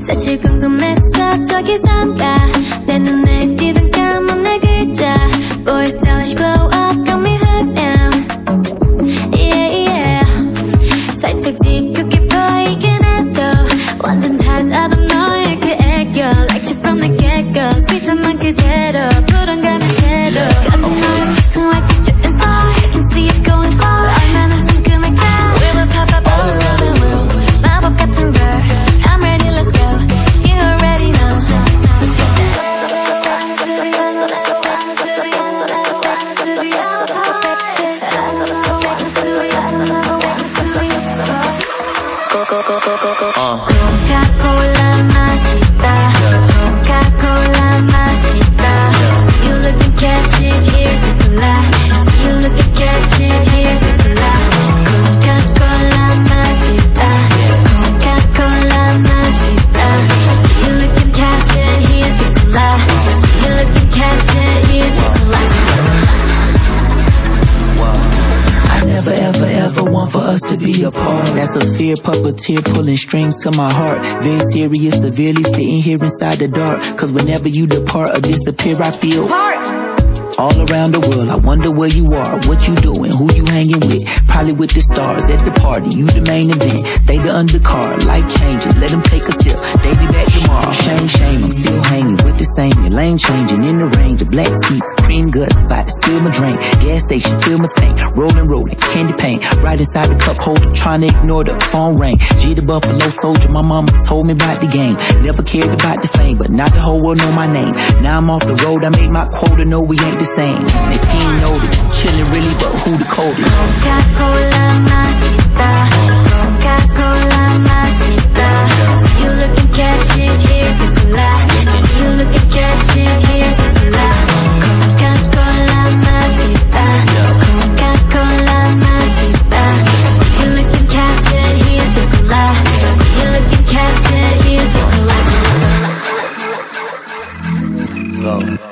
사실 궁금했어 저기 산다 get Put on Cause you know like a shooting star Can see going We I'm ready let's go You already know us to be apart. That's a fear puppeteer pulling strings to my heart. Very serious, severely sitting here inside the dark. Cause whenever you depart or disappear, I feel all around the world. I wonder where you are, what you doing, who you hanging with. Probably with the stars at the party. You the main event, Later under life changing. Let them take a sip. They be back tomorrow. Shame, shame, I'm still hanging with the same. Your lane changing in the range of black seats, cream guts, about to steal my drink. Gas station, fill my tank. Rolling, rolling, candy paint. Right inside the cup holder, trying to ignore the phone ring. G the Buffalo soldier, my mama told me about the game. Never cared about the fame, but not the whole world know my name. Now I'm off the road, I made my quota, no we ain't the same. And if he notice, noticed, chillin' really, but who the coldest? Coca-Cola, Love.